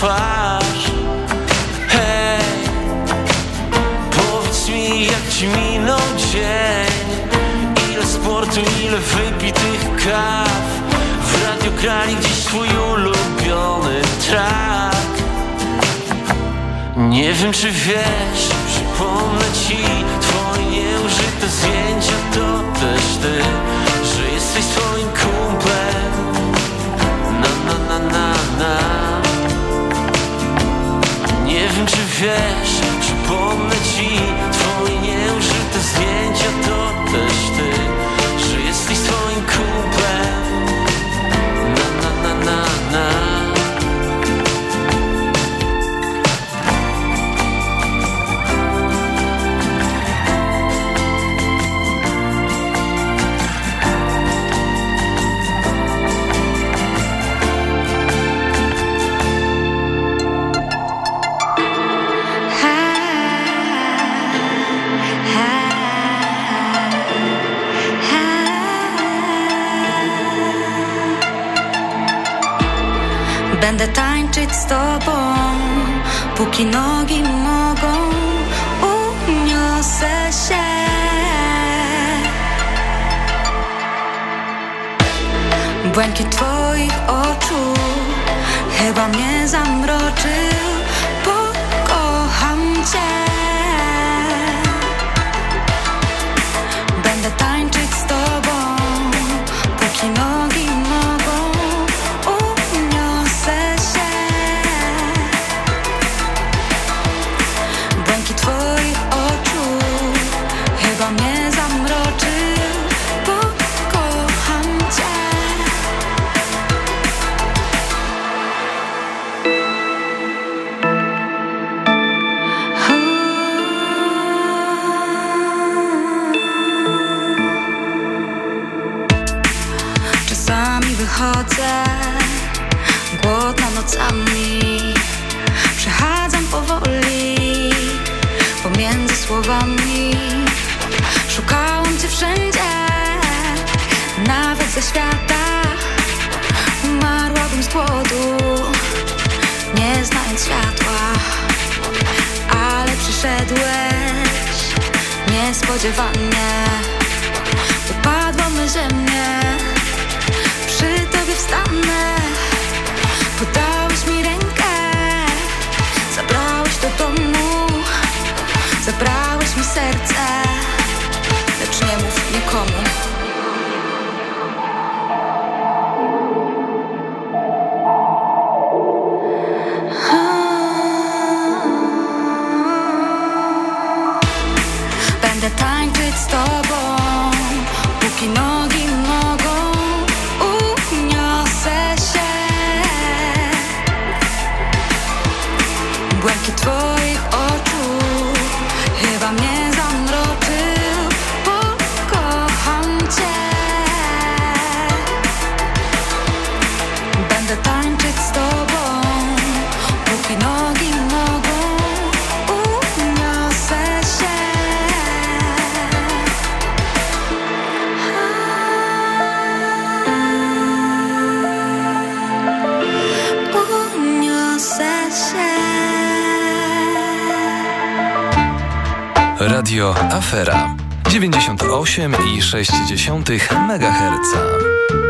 twarz. Hej, powiedz mi jak ci minął dzień? Ile sportu, ile wypitych kaw? W radio grali gdzieś swój ulubiony track. Nie wiem czy wiesz, przypomnę ci Twoje nieużyte zdjęcia to też ty Że jesteś swoim wiesz, czy pomyśl Będę tańczyć z tobą, póki nogi mogą, uniosę się. Błękit twoich oczu chyba mnie zamroczy. Afera 98,6 MHz.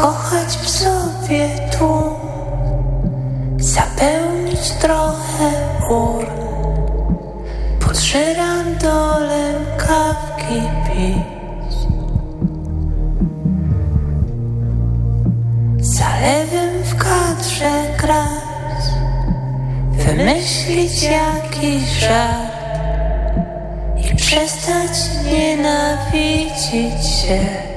Rozkochać w sobie tłum, zapełnić trochę ur, pod żyrandolem kawki pić. Zalewem w kadrze grać, wymyślić jakiś żart i przestać nienawidzić się.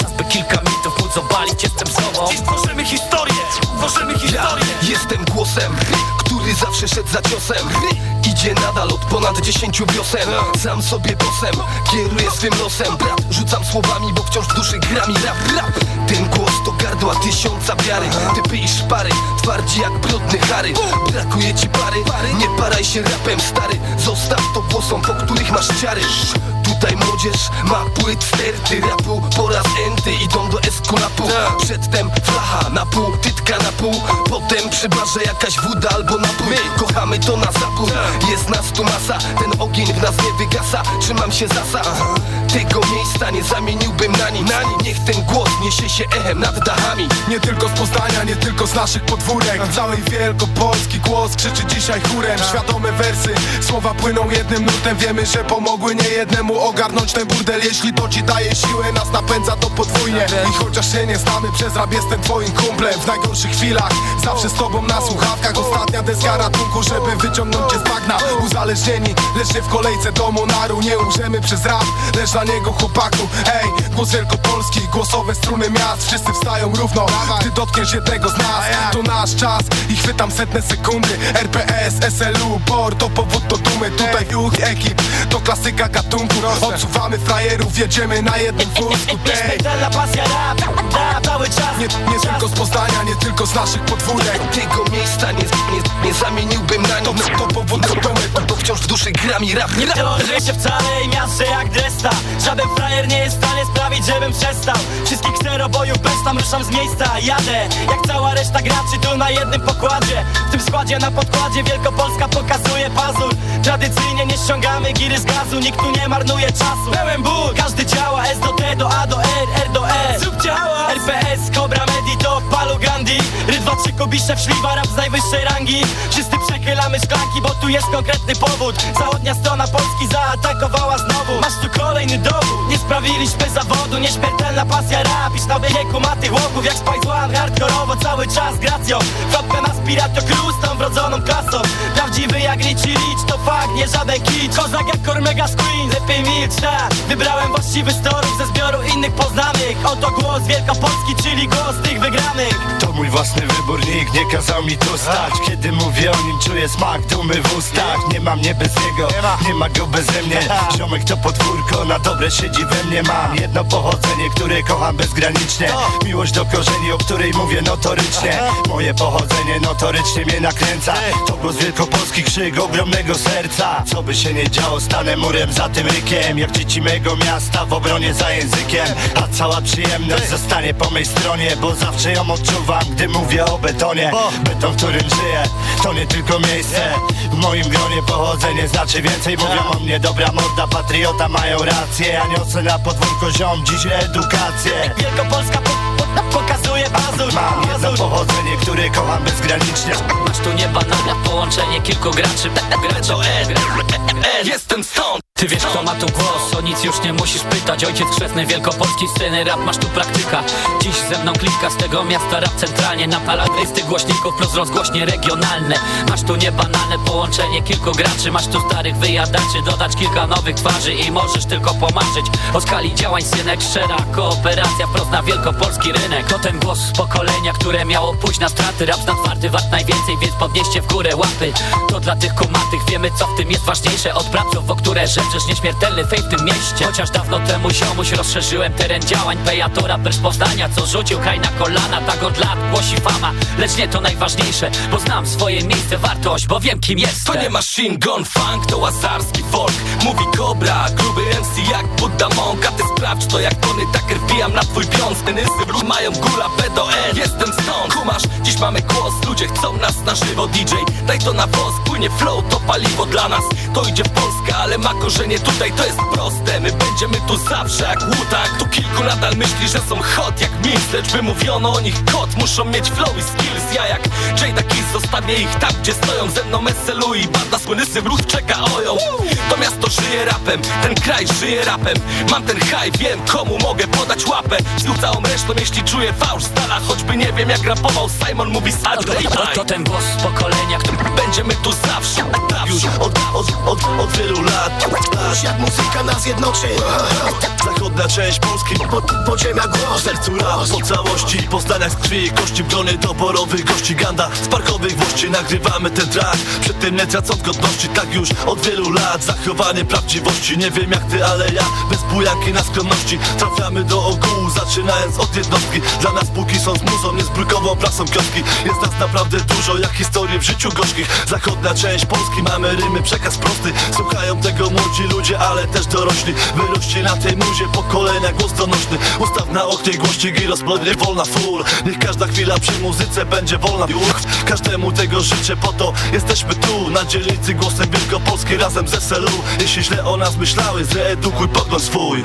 Czas by kilka mitów móc obalić, jestem sobą Dziś tworzymy historię, tworzymy historię. Jestem głosem, który zawsze szedł za ciosem. Idzie nadal od ponad dziesięciu wiosen. Sam sobie bosem, kieruję swym losem. Brat, rzucam słowami, bo wciąż w duszy gra mi rap, rap. Ten głos to gardła tysiąca wiary. Typy i szpary, twardzi jak brudny Harry. Brakuje ci pary, nie paraj się rapem stary Zostaw to głosom, po których masz ciary? Tutaj młodzież ma płyt sterty rapu. Po raz enty Idą do eskulapu Przedtem flacha na pół, tytka na pół. Potem przy barze jakaś woda albo napój. Kochamy to na zapór Jest nas tu masa, ten ogień w nas nie wygasa. Trzymam się zasad Tego miejsca nie zamieniłbym na nic? Niech ten głos niesie się echem nad dachami. Nie tylko z Poznania, nie tylko z naszych podwórek. Całej Wielkopolski głos krzyczy dzisiaj chórem. Świadome wersy, słowa płyną jednym nurtem. Wiemy, że pomogły nie jednemu ogarnąć ten burdel. Jeśli to ci daje siłę, nas napędza to podwójnie. I chociaż się nie znamy, przez rap jestem twoim kumplem. W najgorszych chwilach, zawsze z tobą na słuchawkach. Ostatnia deska ratunku, żeby wyciągnąć cię z bagna. Uzależnieni, lecz w kolejce do Monaru Nie umrzemy przez rap, lecz dla niego chłopaku. Ej, głos Wielkopolski, głosowe struny miast. Wszyscy wstają równo, gdy dotkniesz jednego z nas. To nasz czas i chwytam setne sekundy. RPS, SLU, BOR to powód do dumy. Tutaj juch ekip, to klasyka gatunku. Odsuwamy frajerów, jedziemy na jednym wózku. Ej, Nieśmiertelna pasja rap, rap cały czas. Nie, nie tylko z Poznania, nie tylko z naszych podwórek. Tego miejsca nie, nie, nie zamieniłbym na To, nic. to powód do dumy To, to wciąż w duszy gram i rap Nie przełożę się wcale i miażdżę jak dresta Żaden frajer nie jest w stanie sprawić, żebym przestał. Wszystkich czterobojów bez tam ruszam z miejsca. Jadę, jak cała reszta graczy tu na jednym pokładzie. W tym składzie na podkładzie Wielkopolska pokazuje pazur. Tradycyjnie nie ściągamy giry z gazu. Nikt tu nie marnuje czasu. Pełen ból, każdy działa S do T do A do R, R do E. Zróbcie hałas. RPS, Cobra, Medito, Palu Gandhi Rydwa, trzy kubisze, szliwa, rap z najwyższej rangi. Wszyscy przechylamy szklanki, bo tu jest konkretny powód. Zachodnia strona Polski zaatakowała znowu. Masz tu kolejny dowód. Nie sprawiliśmy zawodu, nieśmiertelna pasja rap Iż na wieku ma tych łogów jak Spice One Hardkorowo cały czas gracją. Kropka na spirato cruz, tą wrodzoną klasą. Prawdziwy jak Richie Rich, to fakt, nie żaden kicz. Kozak jak Cormega z Queen, lepiej milcz. Wybrałem właściwy storów ze zbioru innych poznanych. Oto głos Wielkopolski, czyli głos tych wygranych mój własny wybór, nikt nie kazał mi tu stać. Kiedy mówię o nim, czuję smak dumy w ustach. Nie mam mnie bez niego, nie ma. go beze mnie. Ziomek to podwórko, na dobre siedzi we mnie. Mam jedno pochodzenie, które kocham bezgranicznie. Miłość do korzeni, o której mówię notorycznie. Moje pochodzenie notorycznie mnie nakręca. To głos wielkopolski krzyk ogromnego serca. Co by się nie działo, stanę murem za tym rykiem. Jak dzieci mego miasta w obronie za językiem. A cała przyjemność zostanie po mej stronie Bo zawsze ją odczuwam, gdy mówię o betonie Beton, w którym żyję, to nie tylko miejsce. W moim gronie pochodzenie znaczy więcej. Mówią o mnie dobra morda, patriota mają rację. Ja niosę na podwórko ziom dziś edukację. Wielkopolska po, po, pokazuje Mam jedno Pazur. pochodzenie, które kocham bezgranicznie. Masz tu niebanalne połączenie kilku graczy. Grę to E, E, Jestem stąd. Ty wiesz kto ma tu głos, o nic już nie musisz pytać. Ojciec chrzestny wielkopolskiej sceny, rap masz tu praktyka. Dziś ze mną klika z tego miasta rap centralnie. Napala listy głośników plus rozgłośnie regionalne. Masz tu niebanalne połączenie kilku graczy. Masz tu starych wyjadaczy, dodać kilka nowych twarzy I możesz tylko pomarzyć. O skali działań synek Szczera kooperacja wprost na wielkopolski rynek. To ten głos z pokolenia, które miało pójść na straty. Rap zna twardy wart najwięcej, więc podnieście w górę łapy. To dla tych kumatych wiemy co w tym jest ważniejsze. Od praców, o które rzeczysz nieśmiertelny fej w tym mieście. Chociaż dawno temu ziomuś rozszerzyłem teren działań Pejatora bez Poznania, co rzucił kraj na kolana Tak od lat głosi fama, lecz nie to najważniejsze Bo znam swoje miejsce, wartość, bo wiem kim jestem. To nie machine gun funk, to łazarski folk. Mówi Cobra, gruby MC jak Buddha Monk. A ty sprawdź to jak Tony Tucker wbijam na twój piąt w mają gula B do N Jestem stąd, kumasz, dziś mamy głos. Ludzie chcą nas na żywo DJ Daj to na woz, płynie flow, to paliwo dla nas. To idzie w Polskę, ale ma korzenie tutaj To jest proste, my będziemy tu zawsze jak łutak Tu kilku nadal myśli, że są hot jak mis Lecz wymówiono o nich kot, muszą mieć flow i skills Ja jak Jada Kiss zostawię ich tam, gdzie stoją. Ze mną SLU i banda słynysy wrót czeka oją. To miasto żyje rapem, ten kraj żyje rapem. Mam ten high, wiem komu mogę podać łapę. Z całą resztą, jeśli czuję fałsz stala Choćby nie wiem jak rapował Simon mówi To, Salt to, to ten głos z pokolenia, który Będzie będziemy tu zawsze tak Już od, od, od, od wielu lat. Już jak muzyka nas jednoczy. Zachodnia część Polski po, Podziemia głos sercu rap po całości Po zdaniach z krwi i kości Brony doborowych gości Ganda. Z parkowych włości Nagrywamy ten track. Przed tym nie tracąc godności Tak już od wielu lat. Zachowanie prawdziwości. Nie wiem jak ty, ale ja Bez bujanki na skromności. Trafiamy do ogółu Zaczynając od jednostki. Dla nas póki są z muzą Nie z brukową prasą kioski. Jest nas naprawdę dużo Jak historii w życiu gorzkich. Zachodnia część Polski Mamy rymy, przekaz prosty. Słuchają tego młodzi ludzie Ale też dorośli. Wyrośli na tej muzie Pokolenia głos donośny. Ustaw na oknie głośnik i rozplodnie wolna full. Niech każda chwila przy muzyce będzie wolna. Uch, Każdemu tego życzę po to Jesteśmy tu. Na dzielnicy głosem Wielkopolski Razem z SLU Jeśli źle o nas myślały Zreedukuj pogląd swój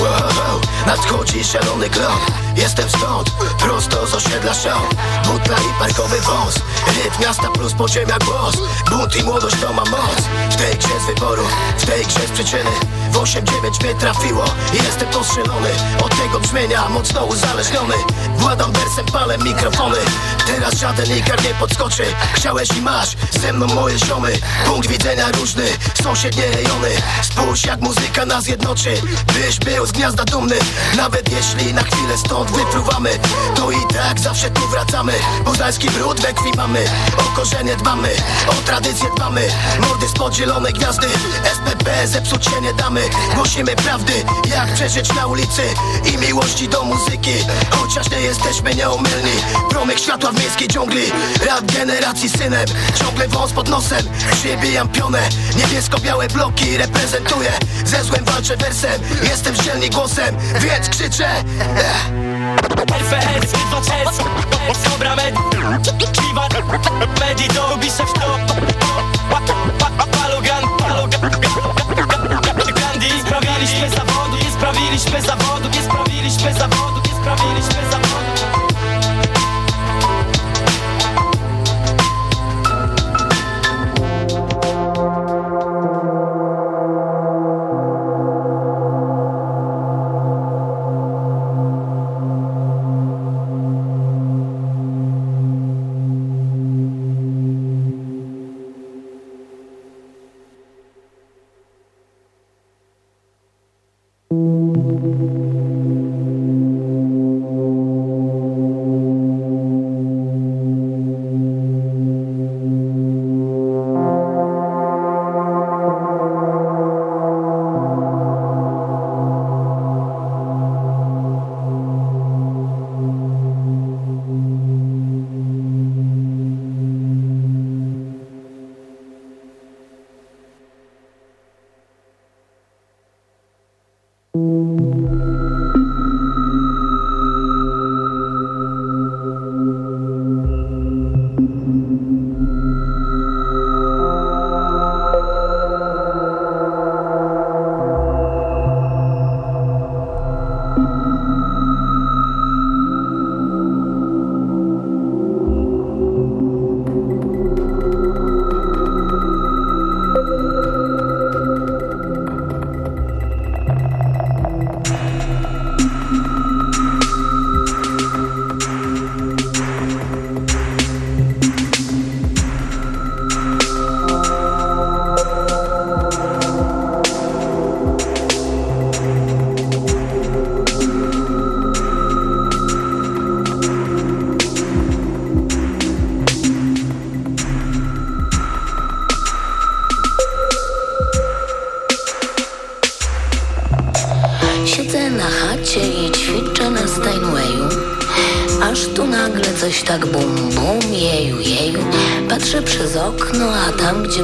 Wow, nadchodzi szalony krok. Jestem stąd, prosto z osiedla show Butla i parkowy wąs. Rytm miasta plus podziemia głos. Bunt i młodość to ma moc. W tej grze z wyboru, w tej grze z przyczyny W 8-9 mnie trafiło jestem postrzelony Od tego brzmienia mocno uzależniony. Władam wersem, palem mikrofony. Teraz żaden ikar nie podskoczy. Chciałeś i masz, ze mną moje ziomy. Punkt widzenia różny, sąsiednie rejony. Spójrz jak muzyka nas jednoczy. Byś był z gniazda dumny. Nawet jeśli na chwilę stąd wypruwamy To i tak zawsze tu wracamy. Poznański brud we krwi mamy. O korzenie dbamy, o tradycję dbamy. Mordy spod zielonej gwiazdy. SPP zepsuć się nie damy Głosimy prawdy, jak przeżyć na ulicy I miłości do muzyki. Chociaż nie jesteśmy nieomylni. Promyk światła w miejskiej dżungli. Rap generacji synem. Ciągle wąs pod nosem. Przybijam pionę. Niebiesko-białe bloki reprezentuję. Ze złem walczę wersem. Jestem ścielni głosem Więc krzyczę. Dwa Dobra med. Medi się w to sprawiliśmy zawodu Nie sprawiliśmy zawodu Nie sprawiliśmy zawodu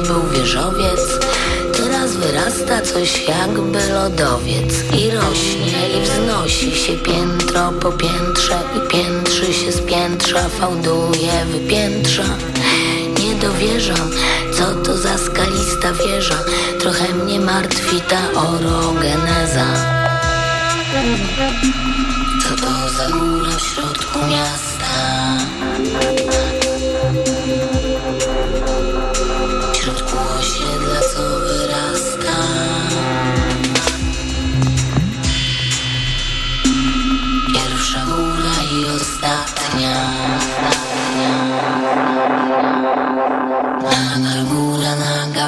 był wieżowiec Teraz wyrasta coś jakby lodowiec I rośnie i wznosi się piętro po piętrze I piętrzy się z piętrza, fałduje, wypiętrza Nie dowierzam, co to za skalista wieża Trochę mnie martwi ta orogeneza co to za góra w środku miasta?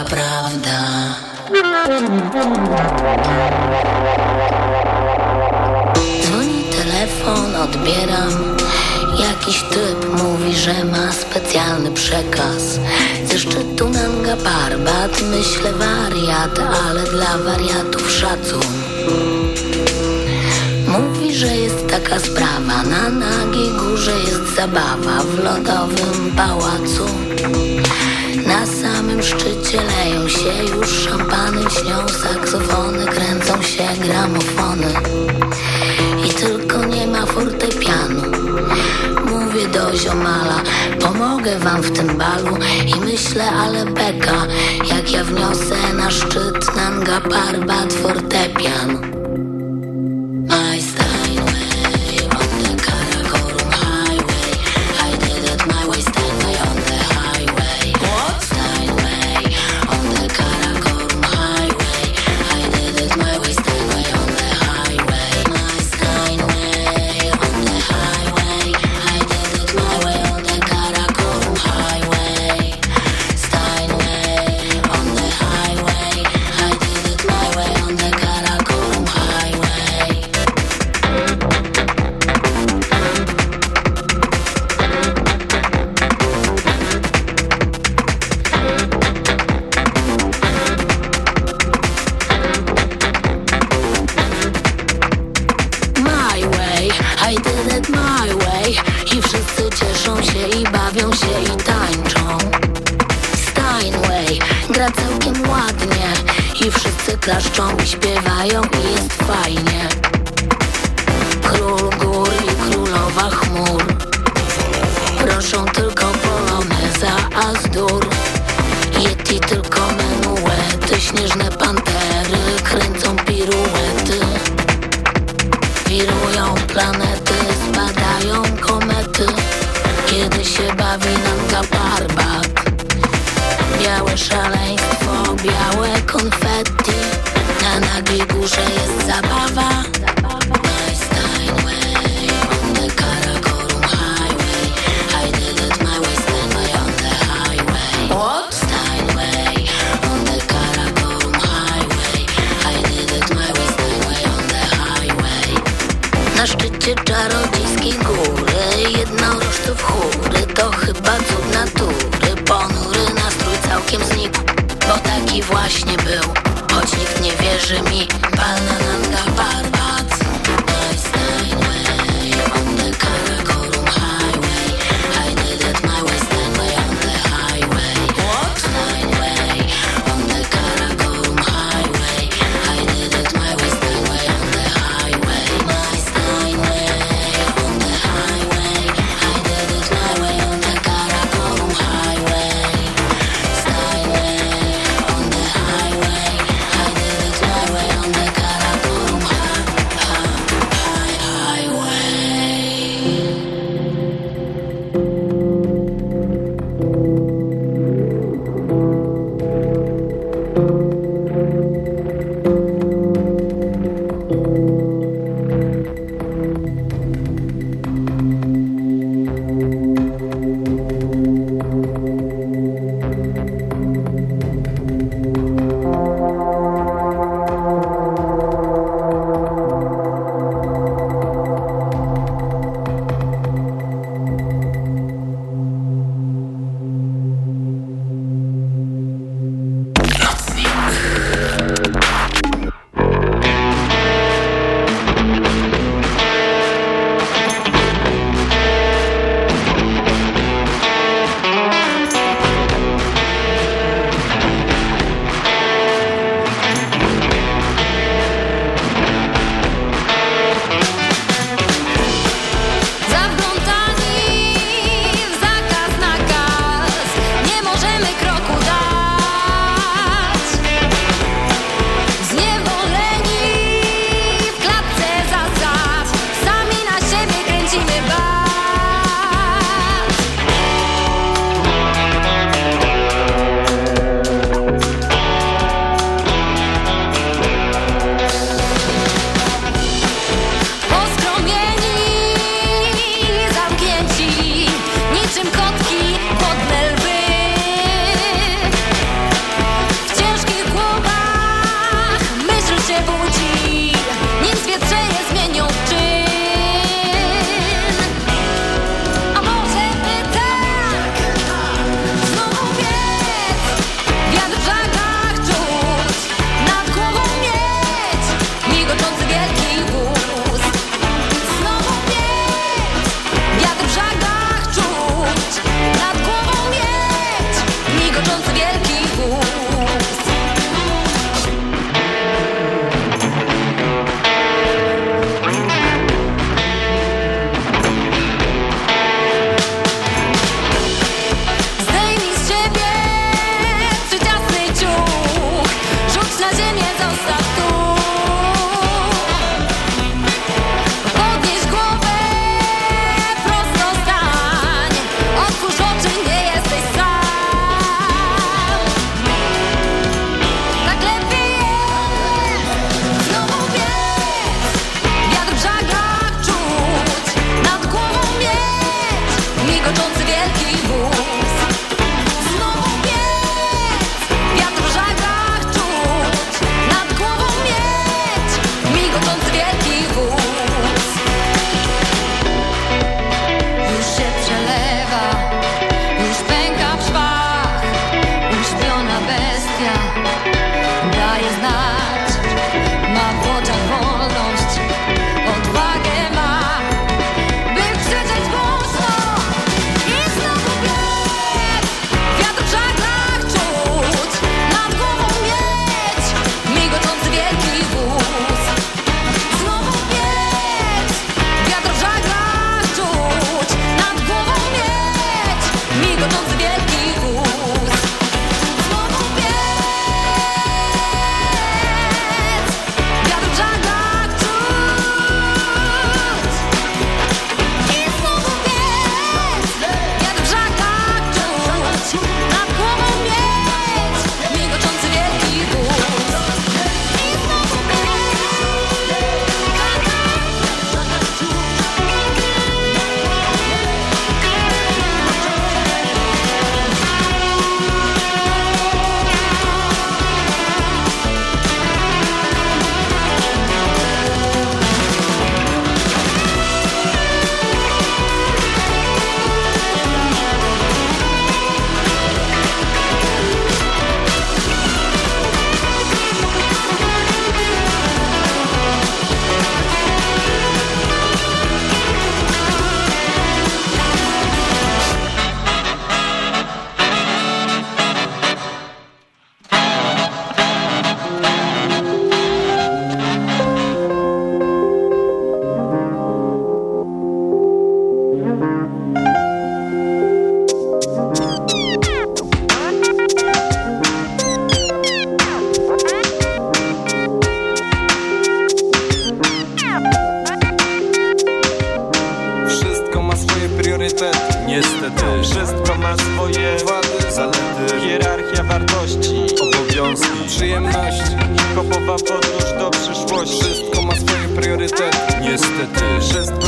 prawda. Dzwoni telefon, odbieram. Jakiś typ mówi, że ma specjalny przekaz Ze szczytu nanga barbat, myślę wariat Ale dla wariatów szacun Mówi, że jest taka sprawa Na nagiej górze jest zabawa W lodowym pałacu na samym szczycie leją się już szampany Śnią saksofony, kręcą się gramofony. I tylko nie ma fortepianu. Mówię do ziomala Pomogę wam w tym balu. I myślę, ale beka Jak ja wniosę na szczyt Nanga Parbat fortepian.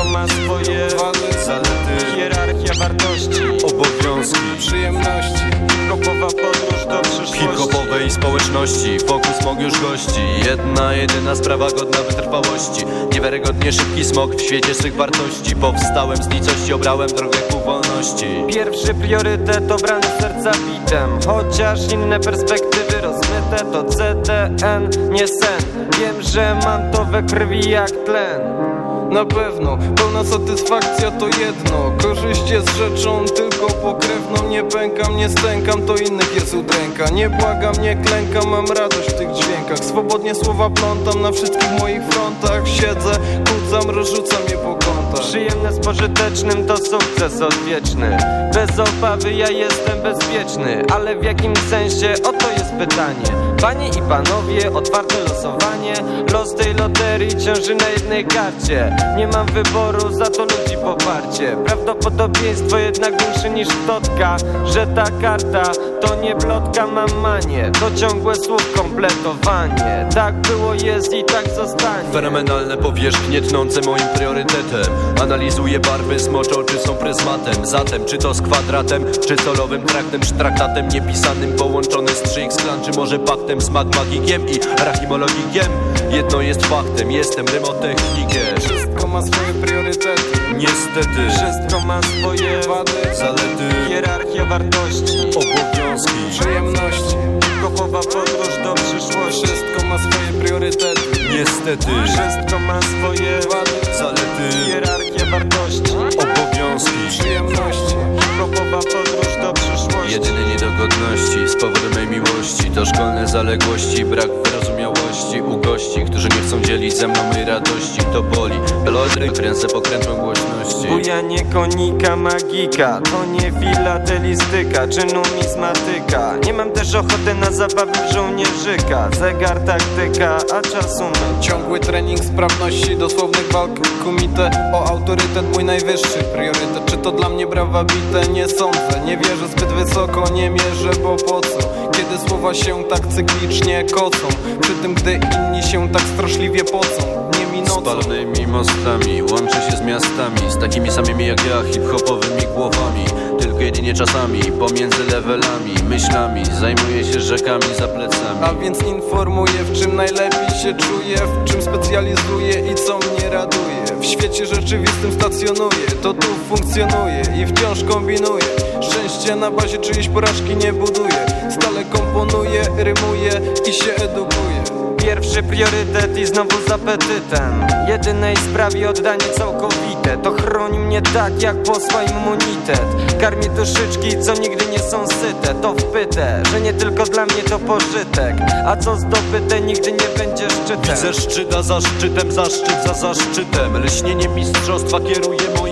Ma swoje wady, zalety, Hierarchia wartości obowiązki Przyjemności. Hip-hopowa podróż do przyszłości. Hip-hopowej społeczności Fokus smog już gości. Jedna, jedyna sprawa godna wytrwałości. Niewiarygodnie szybki smog w świecie swych wartości. Powstałem z nicości, obrałem drogę ku wolności. Pierwszy priorytet obrany serca bitem. Chociaż inne perspektywy rozmyte To CTN, nie sen. Wiem, że mam to we krwi jak tlen na pewno, pełna satysfakcja to jedno. Korzyść jest rzeczą tylko pokrewną. Nie pękam, nie stękam, to innych jest udręka. Nie błagam, nie klękam, mam radość w tych dźwiękach. Swobodnie słowa plątam na wszystkich moich frontach. Siedzę, kucam, rozrzucam je po Przyjemne z pożytecznym to sukces odwieczny. Bez obawy ja jestem bezpieczny Ale w jakim sensie? Oto jest pytanie. Panie i panowie, otwarte losowanie. Los tej loterii ciąży na jednej karcie. Nie mam wyboru, za to ludzi poparcie. Prawdopodobieństwo jednak większe niż totka Że ta karta to nie plotka, mam manię To ciągłe słów kompletowanie. Tak było, jest i tak zostanie. Fenomenalne powierzchnie tnące moim priorytetem. Analizuję barwy, smocze oczy są pryzmatem. Zatem czy to z kwadratem, czy solowym traktem Czy traktatem niepisanym połączony z 3x klan Czy może paktem z magmagikiem i rachimologikiem Jedno jest faktem, jestem rymotechnikiem ma swoje priorytety. Niestety. Wszystko ma swoje wady. Zalety, Hierarchia wartości. Obowiązki. Przyjemności. Kopowa podróż do przyszłości. Wszystko ma swoje priorytety. Niestety. Wszystko ma swoje wady. Zalety, Hierarchia wartości. Obowiązki. Przyjemności. Kopowa podróż do przyszłości. Jedyne niedogodności z powodu mej miłości To szkolne zaległości, brak wyrozumiałości U gości, którzy nie chcą dzielić ze mną mojej radości To boli, melodry, kręcę pokrętłą głośności. Bujanie konika magika. To nie filatelistyka czy numizmatyka Nie mam też ochoty na zabawy w żołnierzyka. Zegar, taktyka, a czasu my Ciągły trening sprawności dosłownych walk kumite. O autorytet mój najwyższy priorytet. Czy to dla mnie brawa bite? Nie sądzę. Nie wierzę zbyt wysoko, nie mierzę, bo po co? Kiedy słowa się tak cyklicznie kocą? Przy tym gdy inni się tak straszliwie pocą Dniem i nocą Spalonymi mostami, łączę się z miastami Z takimi samymi jak ja, hip-hopowymi głowami. Tylko jedynie czasami, pomiędzy levelami Myślami, zajmuję się rzekami za plecami. A więc informuję w czym najlepiej się czuję W czym specjalizuję i co mnie raduje. W świecie rzeczywistym stacjonuję, to tu funkcjonuje I wciąż kombinuję. Szczęście na bazie czyjejś porażki nie buduję Stale komponuję, rymuję i się edukuję Pierwszy priorytet i znowu z apetytem. Jedynej sprawie oddanie całkowite To chroni mnie tak jak posła immunitet Karmi duszyczki co nigdy nie są syte To wpyte, że nie tylko dla mnie to pożytek. A co zdobyte nigdy nie będzie szczytem. Widzę szczyt, a za szczytem zaszczyt za zaszczytem. Lśnienie mistrzostwa kieruje moim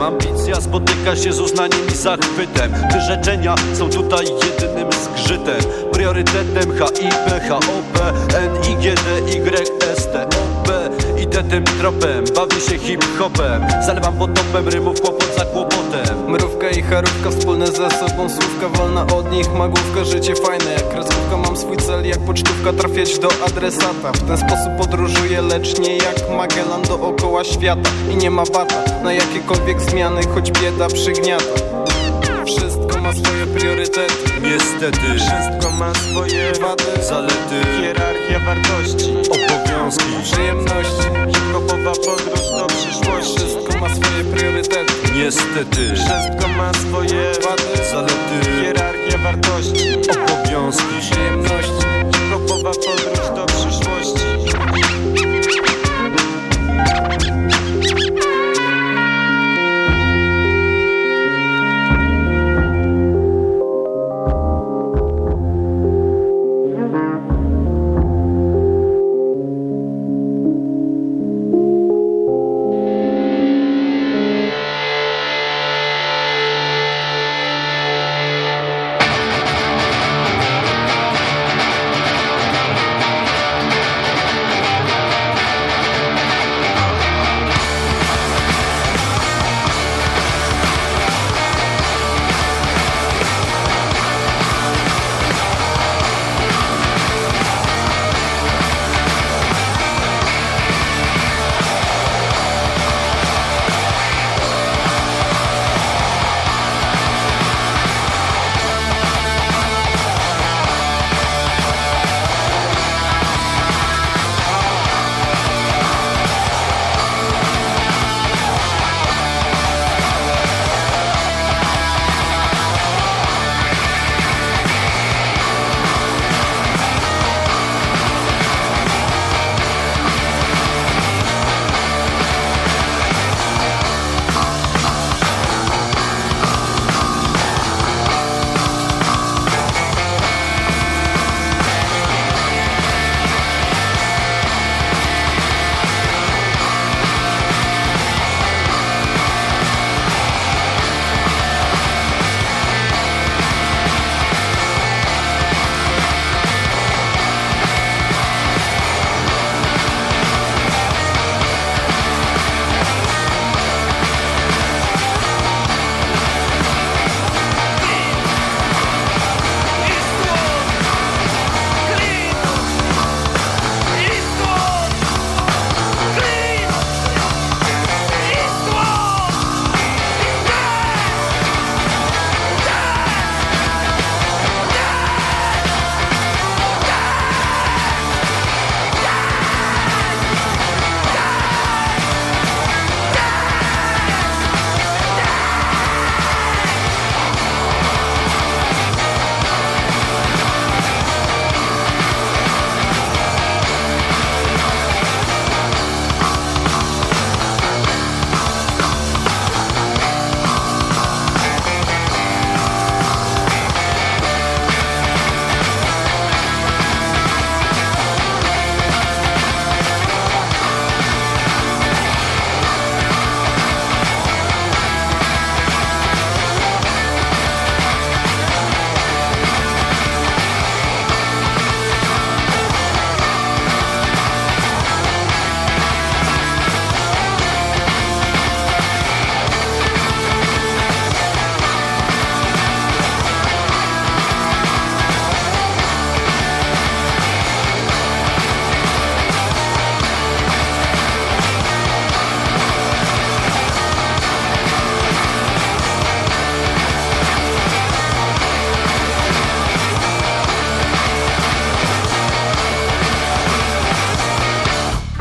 Ambicja spotyka się z uznaniem i zachwytem. Wyrzeczenia są tutaj jedynym zgrzytem. Priorytetem HIP, HOP, NIGD, YST, OP Idę tym tropem, bawię się hip-hopem. Zalewam potopem rymów kłopot za kłopotem. Mrówka i charówka wspólne ze sobą Słówka wolna od nich, magówka, życie fajne Jak kreskówka mam swój cel, jak pocztówka trafiać do adresata. W ten sposób podróżuję, lecz nie jak Magellan dookoła świata. I nie ma bata na jakiekolwiek zmiany, choć bieda przygniata. Wszystko ma swoje priorytety. Niestety. Wszystko ma swoje wady. Zalety. Hierarchia wartości. Obowiązki. Przyjemności. Hip-hopowa podróż do przyszłości. Wszystko ma swoje priorytety. Niestety. Wszystko ma swoje wady. Zalety. Hierarchia wartości. Obowiązki Przyjemności. Hip-hopowa podróż do przyszłości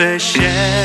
兑现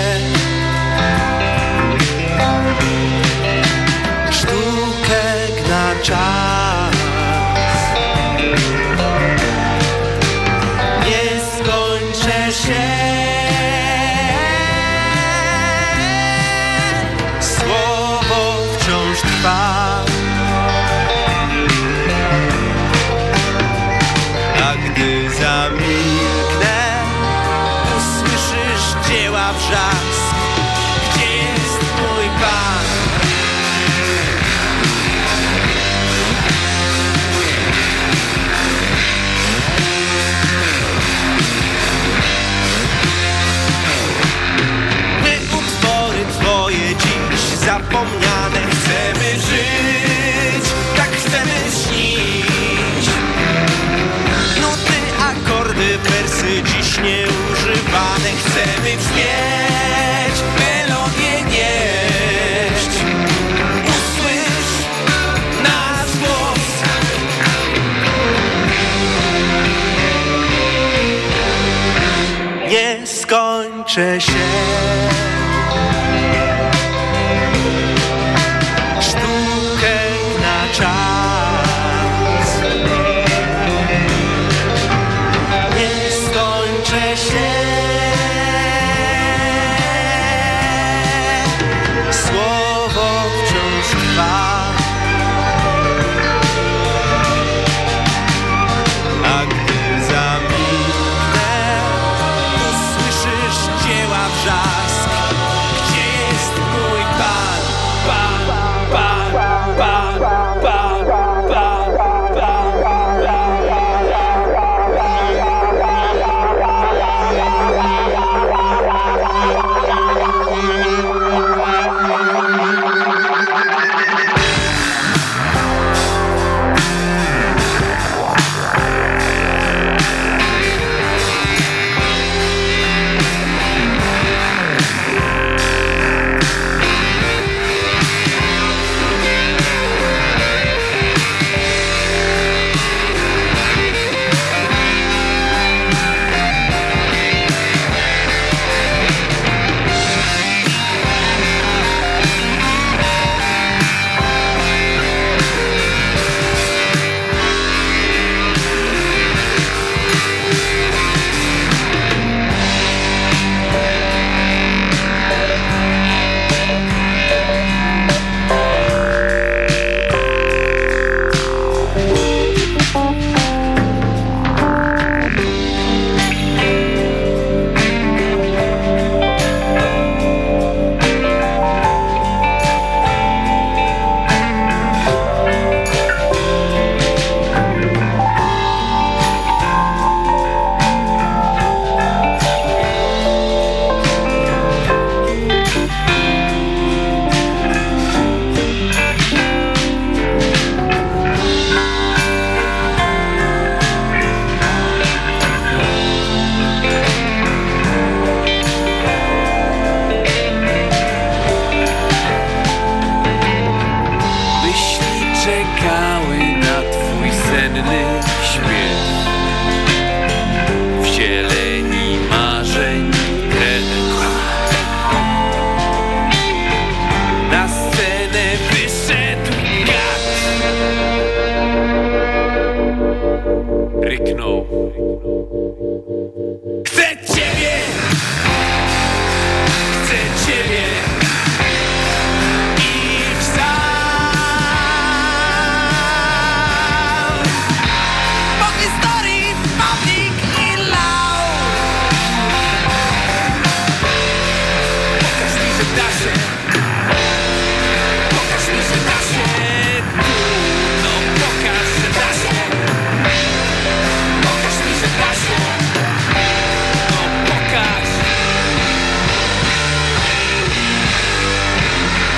zapomniane Chcemy żyć, tak chcemy śnić. No Nuty, akordy, wersy dziś nieużywane. Chcemy brzmieć, melodię nieść. Usłysz nasz głos. Nie skończę się.